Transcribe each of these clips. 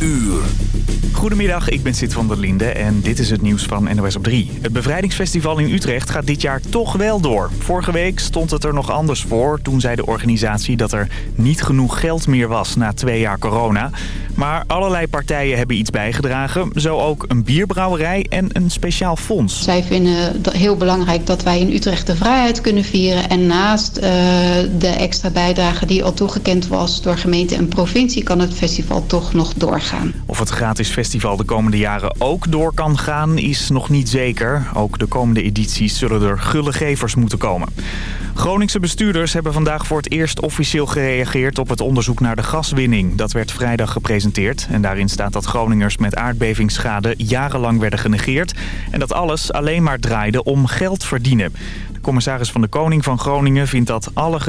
uur. Goedemiddag, ik ben Sid van der Linde en dit is het nieuws van NOS op 3. Het bevrijdingsfestival in Utrecht gaat dit jaar toch wel door. Vorige week stond het er nog anders voor. Toen zei de organisatie dat er niet genoeg geld meer was na twee jaar corona. Maar allerlei partijen hebben iets bijgedragen. Zo ook een bierbrouwerij en een speciaal fonds. Zij vinden het heel belangrijk dat wij in Utrecht de vrijheid kunnen vieren. En naast uh, de extra bijdrage die al toegekend was door gemeente en provincie... kan het festival toch nog doorgaan. Of het gratis festival de komende jaren ook door kan gaan is nog niet zeker. Ook de komende edities zullen er gulle gevers moeten komen. Groningse bestuurders hebben vandaag voor het eerst officieel gereageerd op het onderzoek naar de gaswinning. Dat werd vrijdag gepresenteerd en daarin staat dat Groningers met aardbevingsschade jarenlang werden genegeerd. En dat alles alleen maar draaide om geld verdienen. De commissaris van de Koning van Groningen vindt dat alle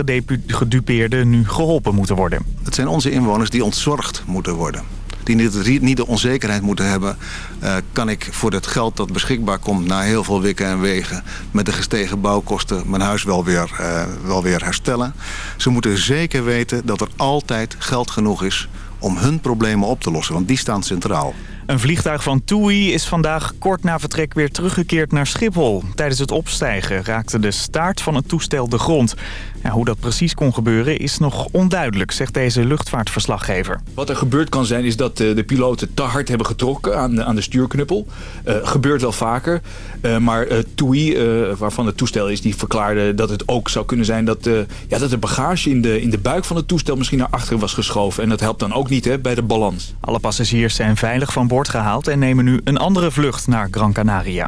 gedupeerden nu geholpen moeten worden. Het zijn onze inwoners die ontzorgd moeten worden die niet, niet de onzekerheid moeten hebben... Uh, kan ik voor het geld dat beschikbaar komt na heel veel wikken en wegen... met de gestegen bouwkosten mijn huis wel weer, uh, wel weer herstellen. Ze moeten zeker weten dat er altijd geld genoeg is om hun problemen op te lossen, want die staan centraal. Een vliegtuig van TUI is vandaag kort na vertrek weer teruggekeerd naar Schiphol. Tijdens het opstijgen raakte de staart van het toestel de grond. Ja, hoe dat precies kon gebeuren is nog onduidelijk, zegt deze luchtvaartverslaggever. Wat er gebeurd kan zijn is dat eh, de piloten te hard hebben getrokken aan de, aan de stuurknuppel. Uh, gebeurt wel vaker. Uh, maar uh, TUI, waarvan het toestel is, die verklaarde dat het ook zou kunnen zijn... dat, ja, dat de bagage in de, in de buik van het toestel misschien naar achteren was geschoven. En dat helpt dan ook niet hè, bij de balans. Alle passagiers zijn veilig van boord gehaald en nemen nu een andere vlucht naar Gran Canaria.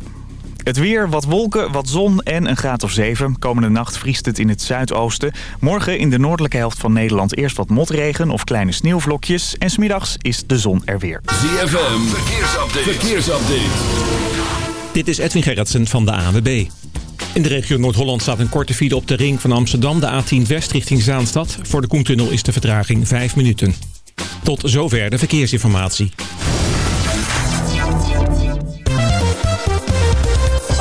Het weer, wat wolken, wat zon en een graad of 7. Komende nacht vriest het in het zuidoosten. Morgen in de noordelijke helft van Nederland eerst wat motregen of kleine sneeuwvlokjes. En smiddags is de zon er weer. ZFM, verkeersupdate. verkeersupdate. Dit is Edwin Gerritsen van de ANWB. In de regio Noord-Holland staat een korte file op de ring van Amsterdam, de A10 West richting Zaanstad. Voor de Koentunnel is de vertraging 5 minuten. Tot zover de verkeersinformatie.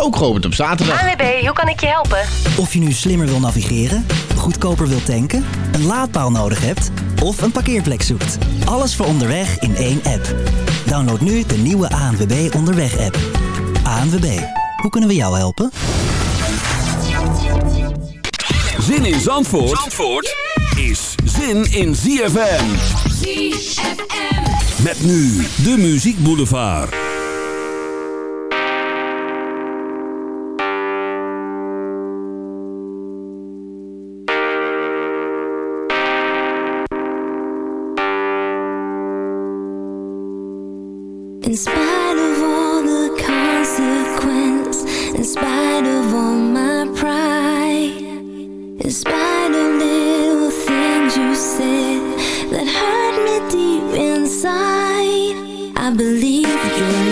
ook geopend op zaterdag. ANWB, hoe kan ik je helpen? Of je nu slimmer wil navigeren, goedkoper wil tanken, een laadpaal nodig hebt of een parkeerplek zoekt. Alles voor onderweg in één app. Download nu de nieuwe ANWB Onderweg app. ANWB, hoe kunnen we jou helpen? Zin in Zandvoort, Zandvoort is zin in ZFM. ZFM. Met nu de Muziek Boulevard. Spite of little things you said that hurt me deep inside, I believe your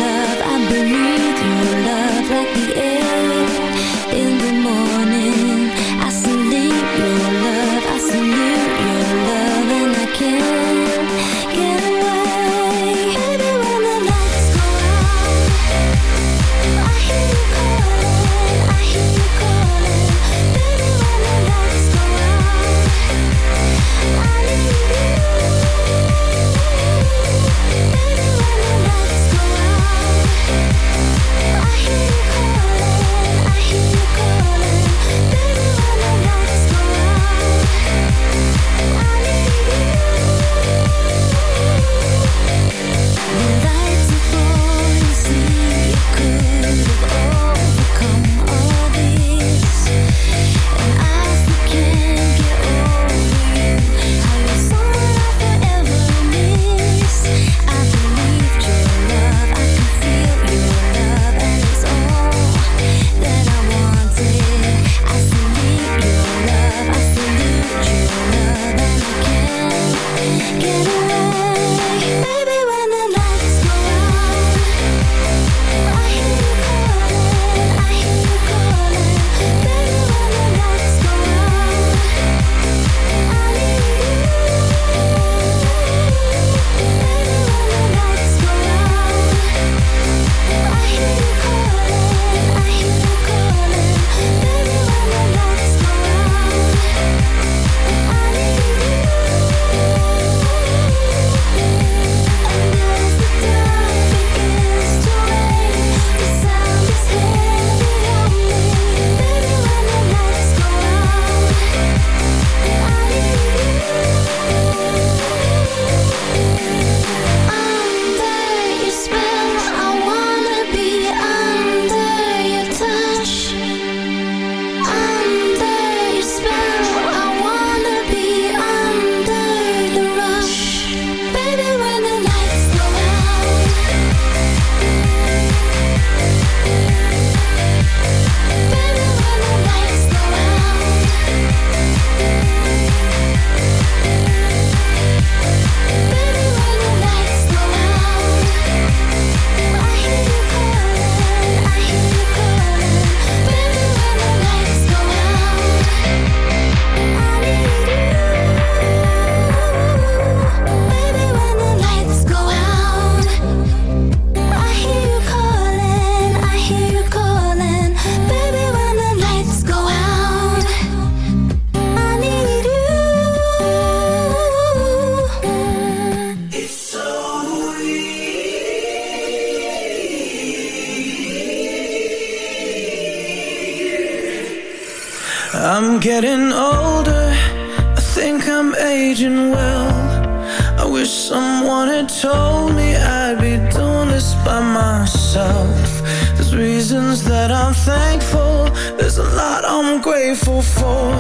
Grateful for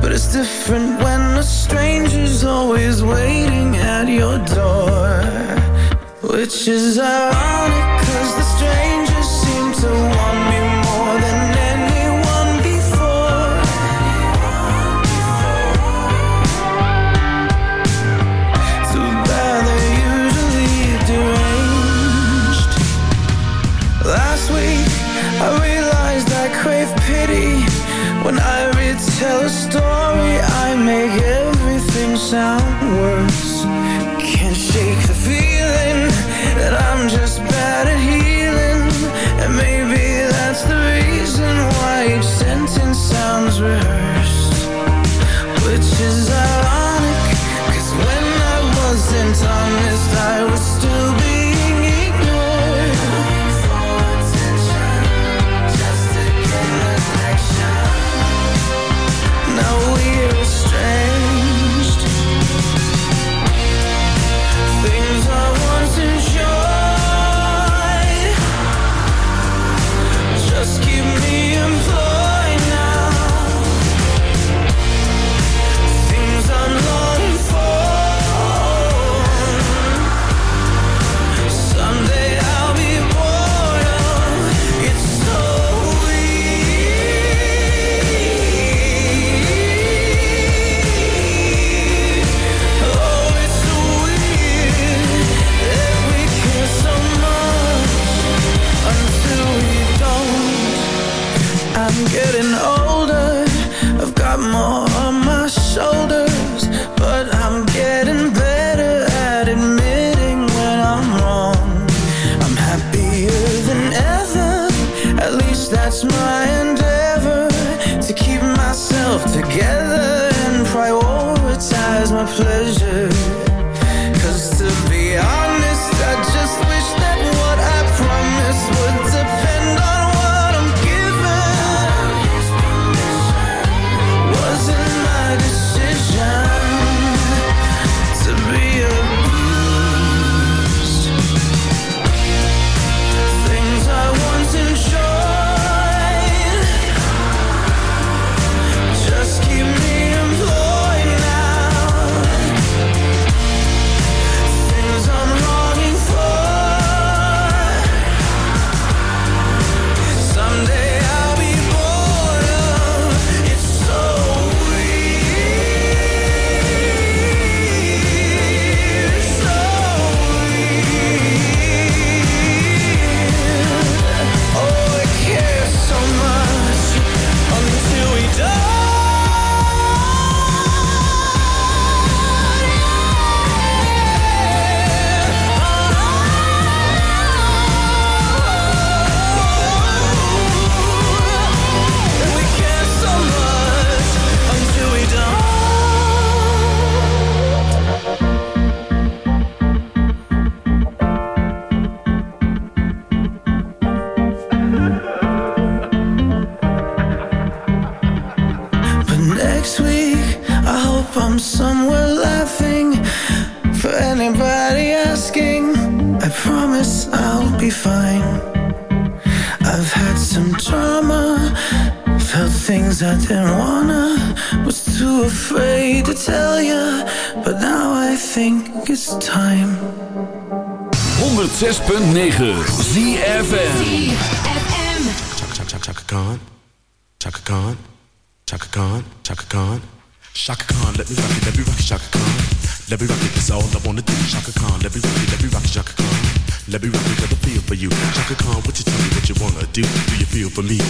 But it's different when a stranger's always waiting at your door Which is ironic cause the strangers seem to want me more than anyone before. Too bad they're usually deranged Last week I realized I crave pity when I retell a story I make everything sound worse. Can't shake the feeling.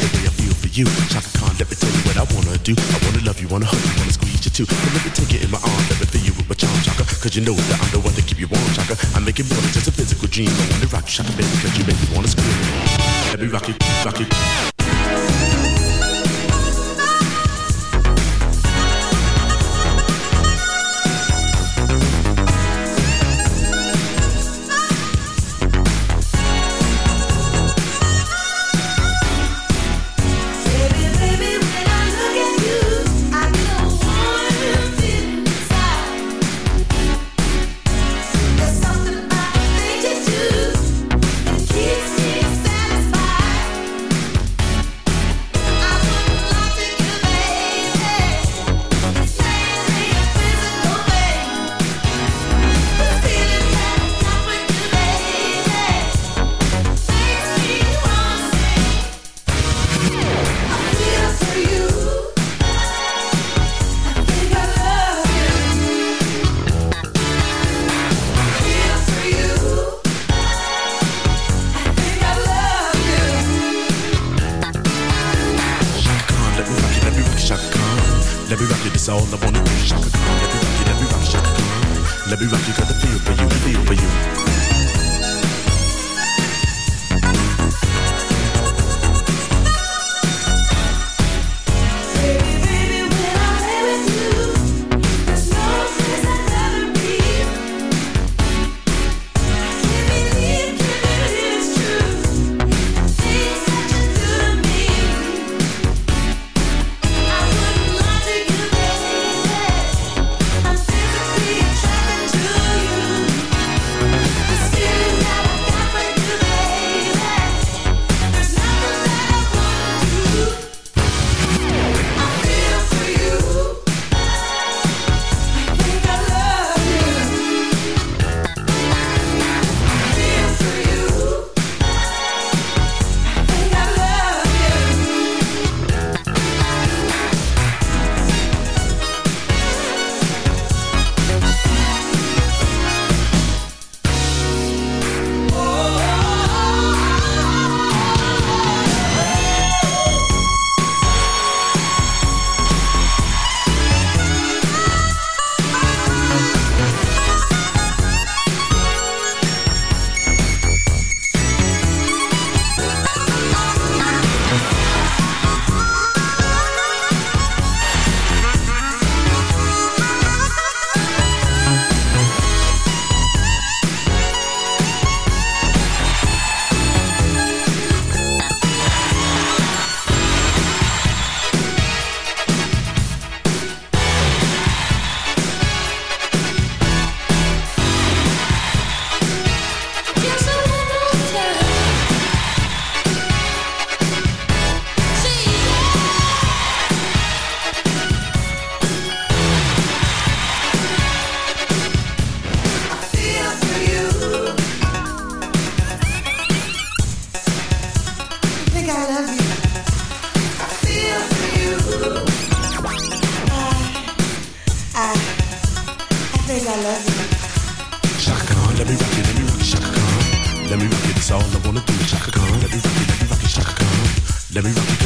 the way I feel for you. Chaka Khan, let me tell you what I wanna do. I wanna love you, wanna hug you, wanna squeeze you too. And let me take it in my arms, let me fill you with my charm, Chaka. Cause you know that I'm the one that keep you warm, Chaka. I make it more than just a physical dream. I wanna rock you, Chaka, baby, cause you make me wanna scream. Let me rock it, rock it.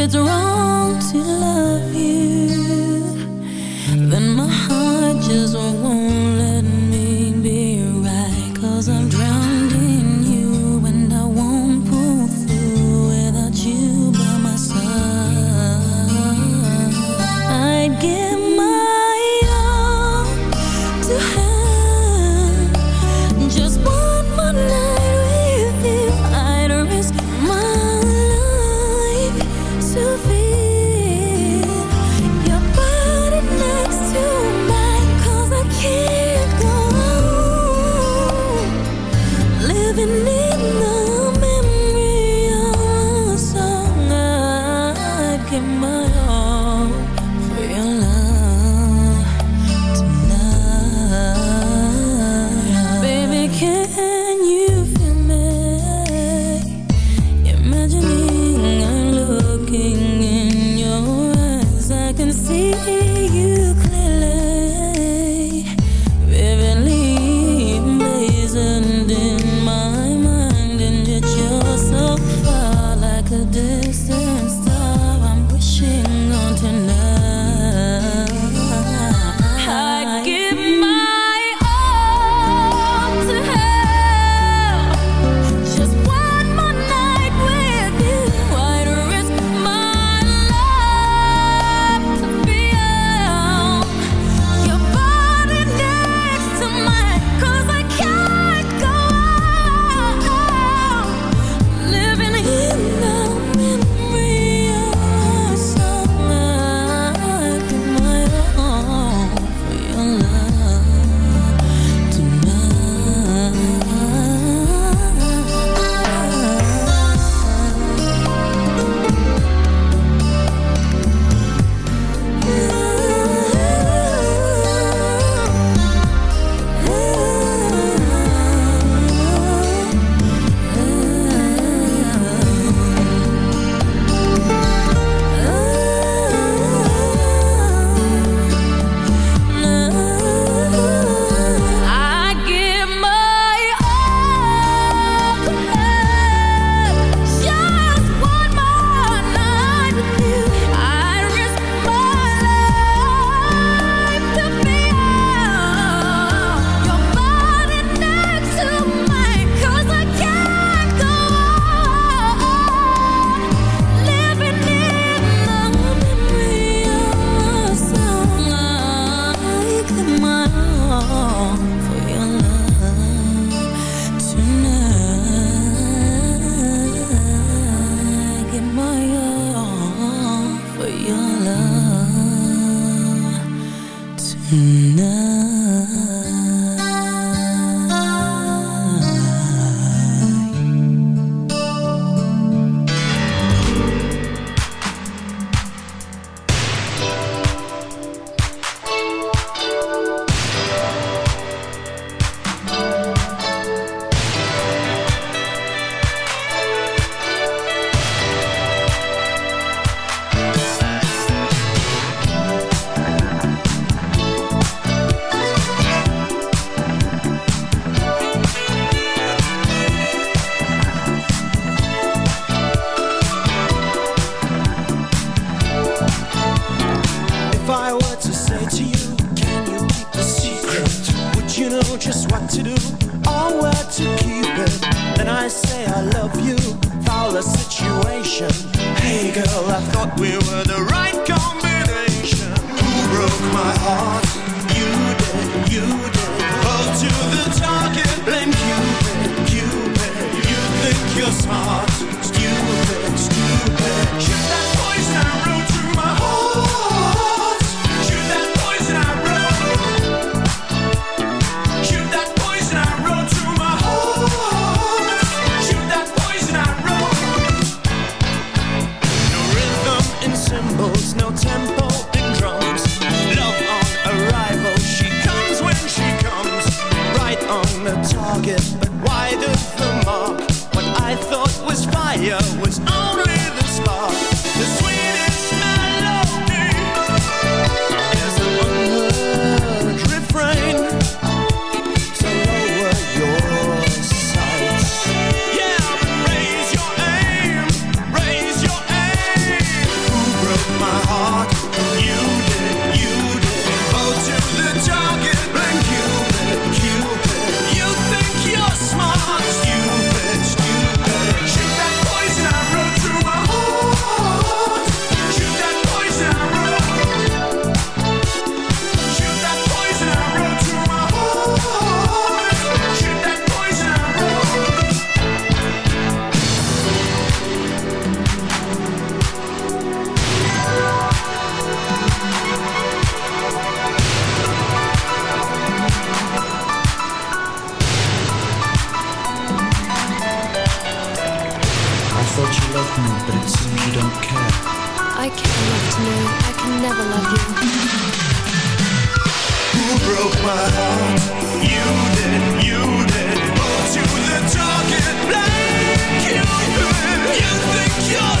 It's wrong I can't love to know I can never love you. Who broke my heart? You did, you did. Brought you the target Blame you You think you're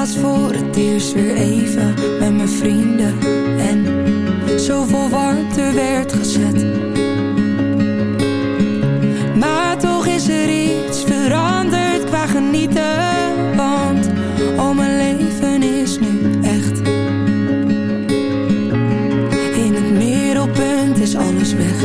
laatst voor het eerst weer even met mijn vrienden. En zoveel warmte werd gezet. Maar toch is er iets veranderd qua genieten. Want al mijn leven is nu echt. In het middelpunt is alles weg.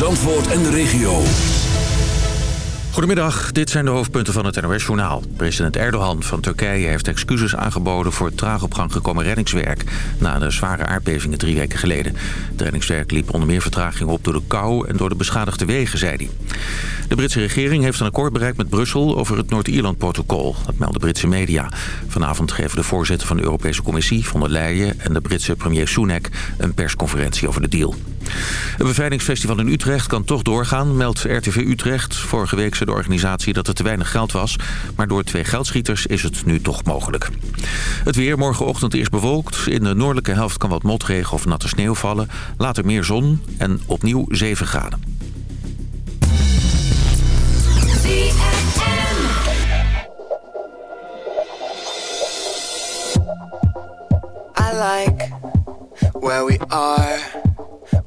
Zandvoort en de regio. Goedemiddag, dit zijn de hoofdpunten van het NOS-journaal. President Erdogan van Turkije heeft excuses aangeboden... voor het traag op gang gekomen reddingswerk... na de zware aardbevingen drie weken geleden. Het reddingswerk liep onder meer vertraging op door de kou... en door de beschadigde wegen, zei hij. De Britse regering heeft een akkoord bereikt met Brussel... over het Noord-Ierland-protocol. Dat melden Britse media. Vanavond geven de voorzitter van de Europese Commissie... von der Leyen en de Britse premier Sunak... een persconferentie over de deal. Een beveiligingsfestival in Utrecht kan toch doorgaan, meldt RTV Utrecht. Vorige week zei de organisatie dat er te weinig geld was. Maar door twee geldschieters is het nu toch mogelijk. Het weer morgenochtend eerst bewolkt. In de noordelijke helft kan wat motregen of natte sneeuw vallen. Later meer zon en opnieuw 7 graden. I like where we are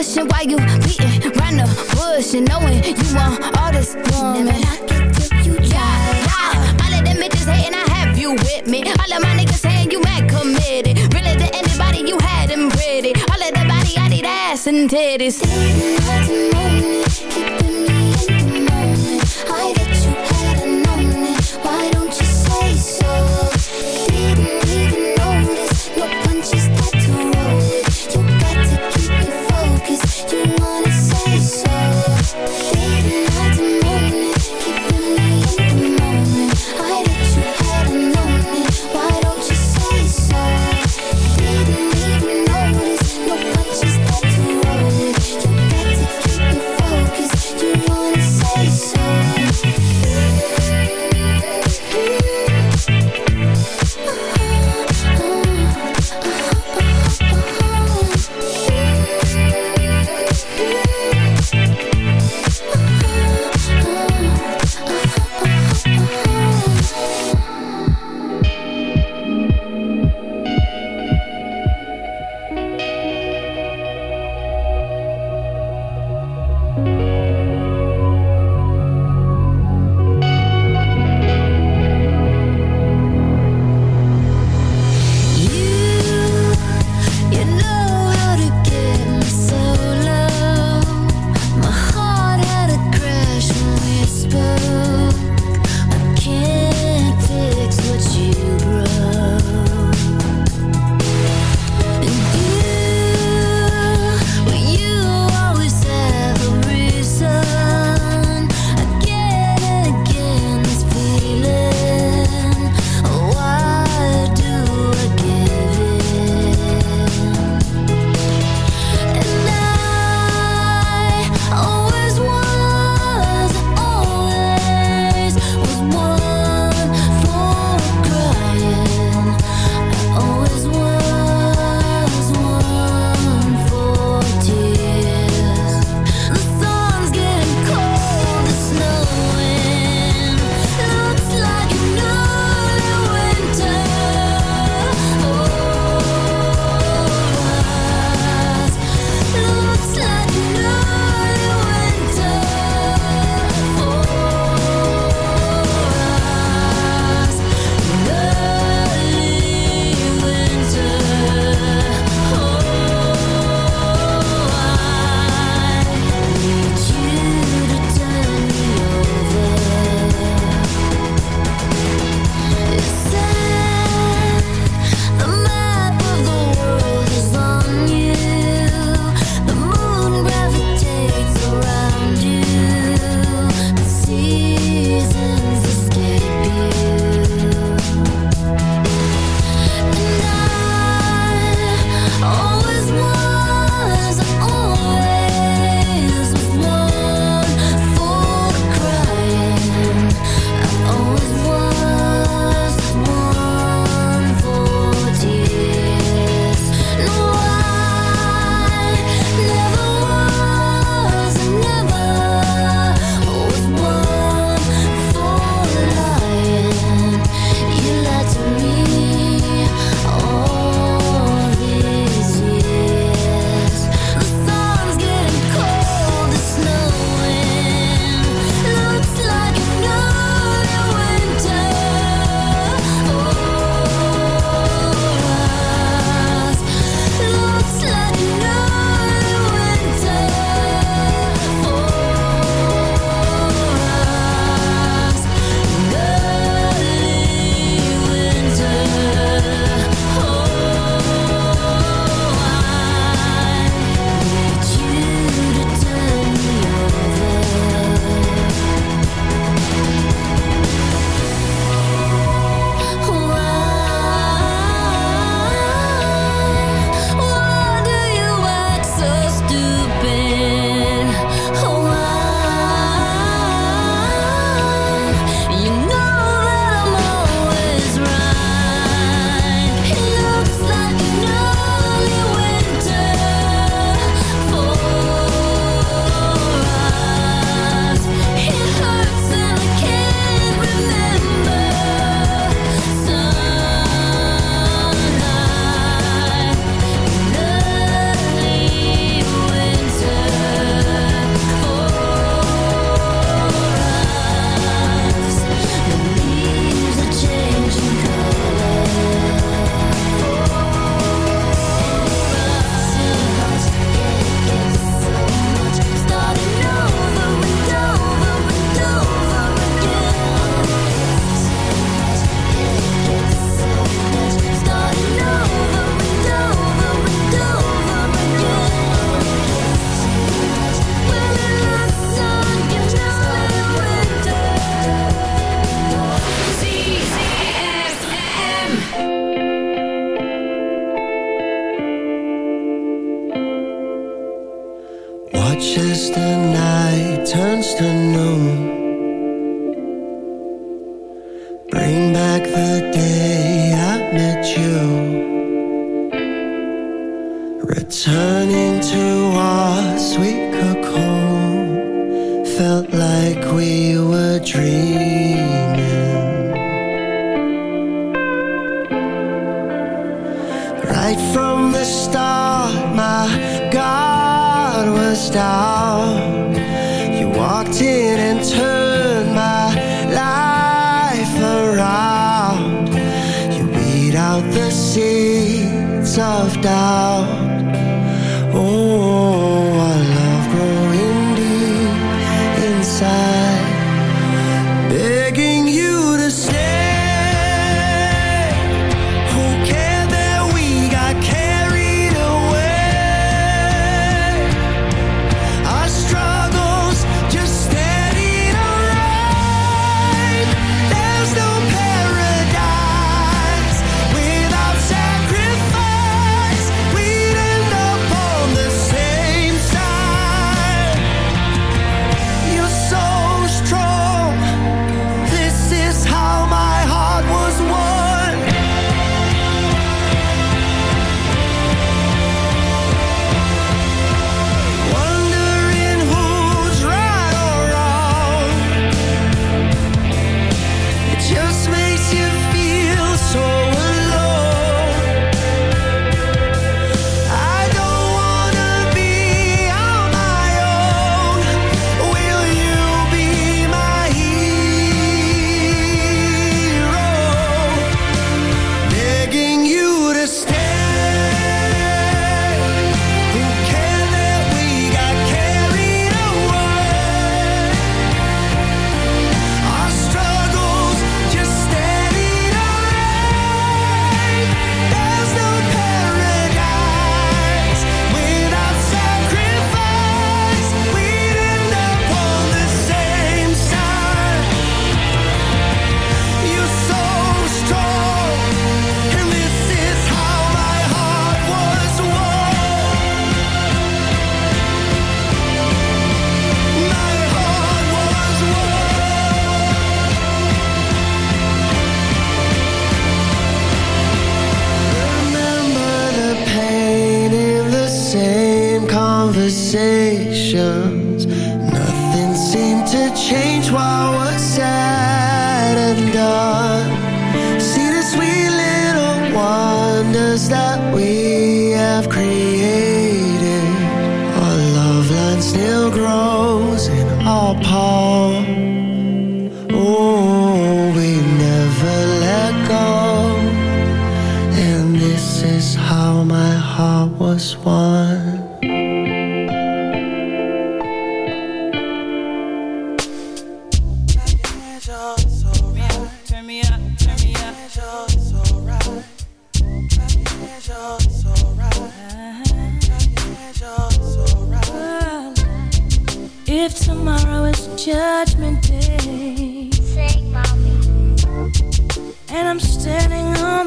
pushing while you beating round the bush and knowing you want all this woman. I get to you, yeah. All of them bitches hating, I have you with me. All of my niggas saying you mad committed. Really to anybody, you had them pretty. All of that body, I need ass and titties. Didn't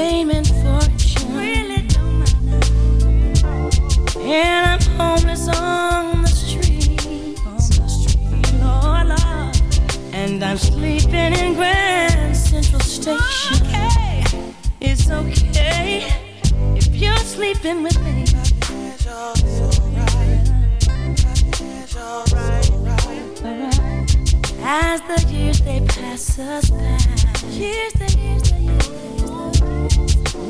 blaming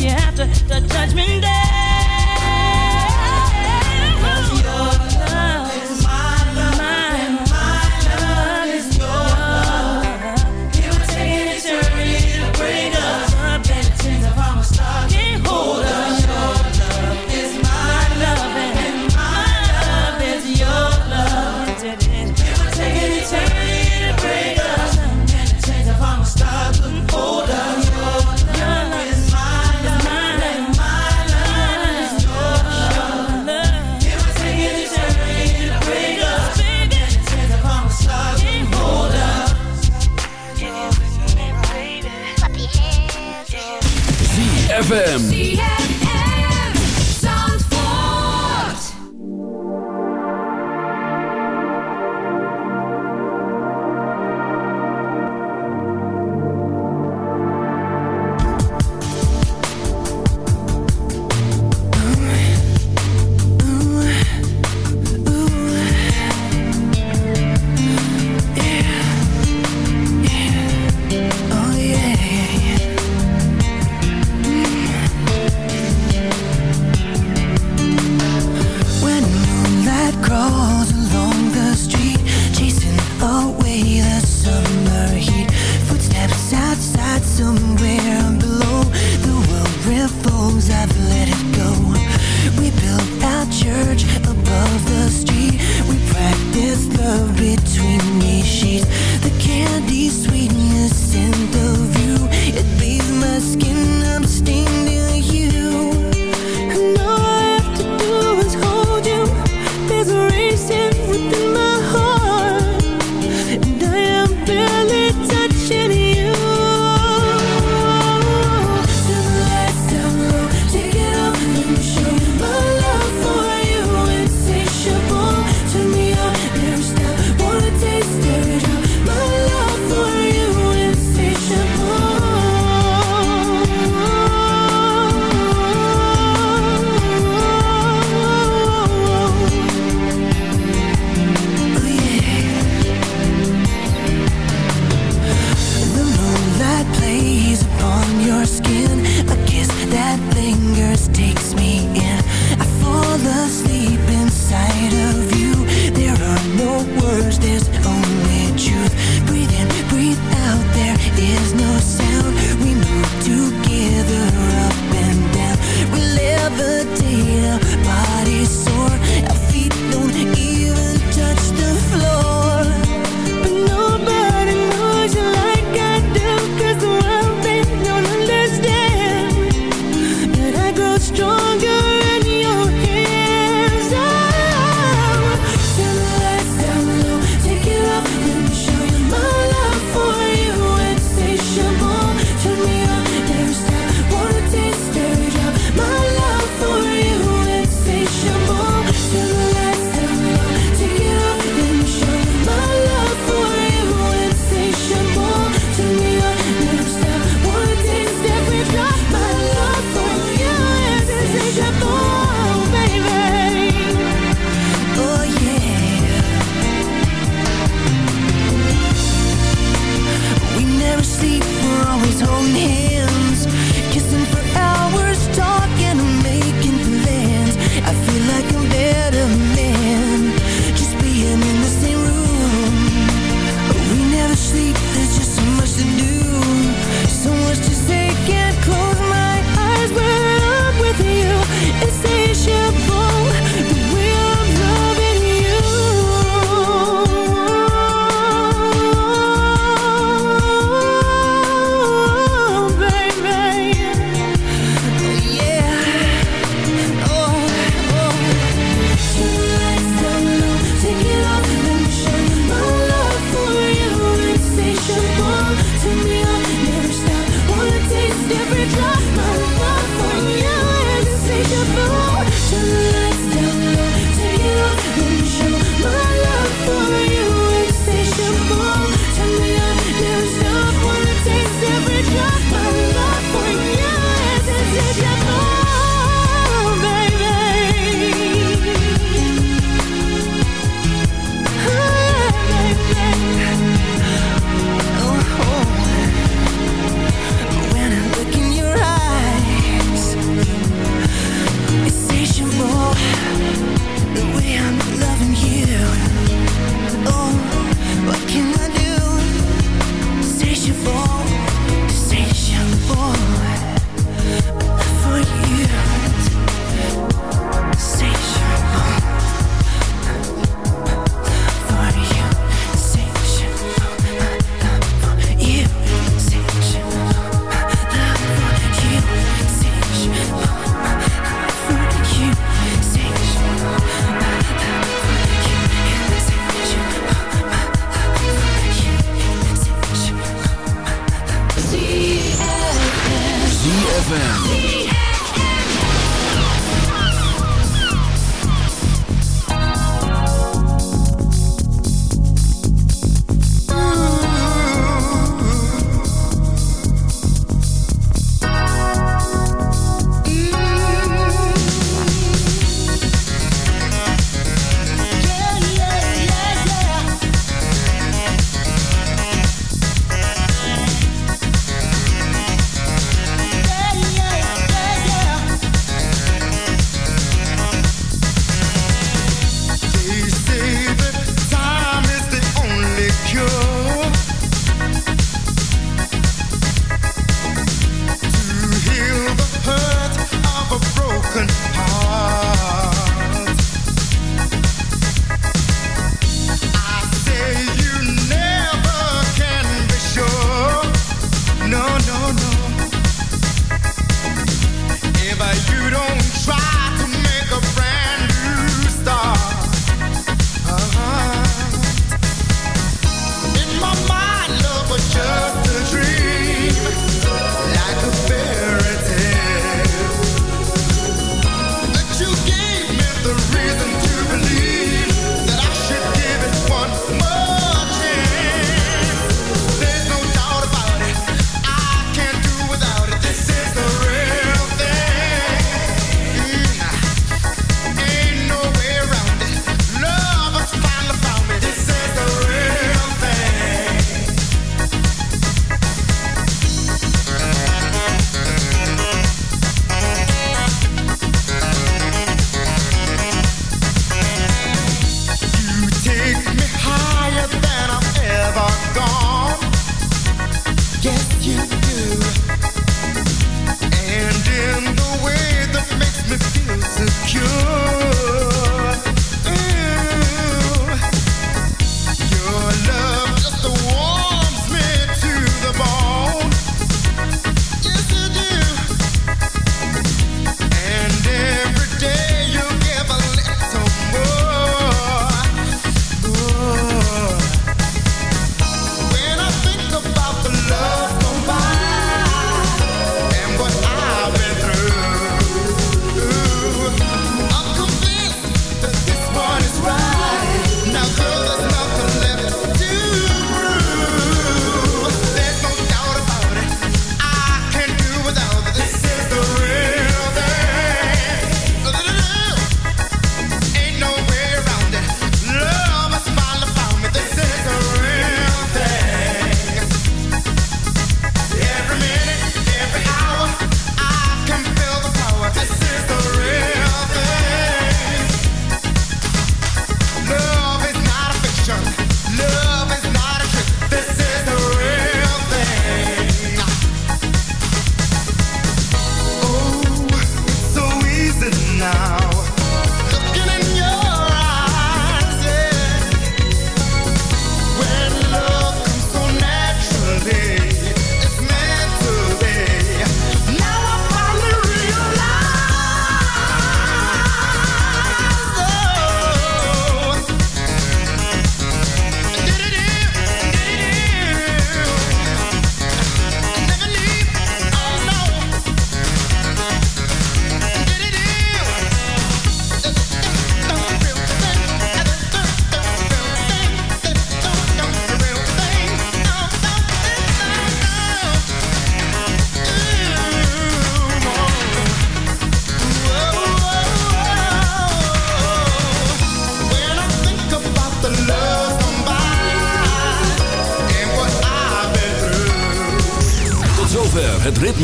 you have to, to judge me.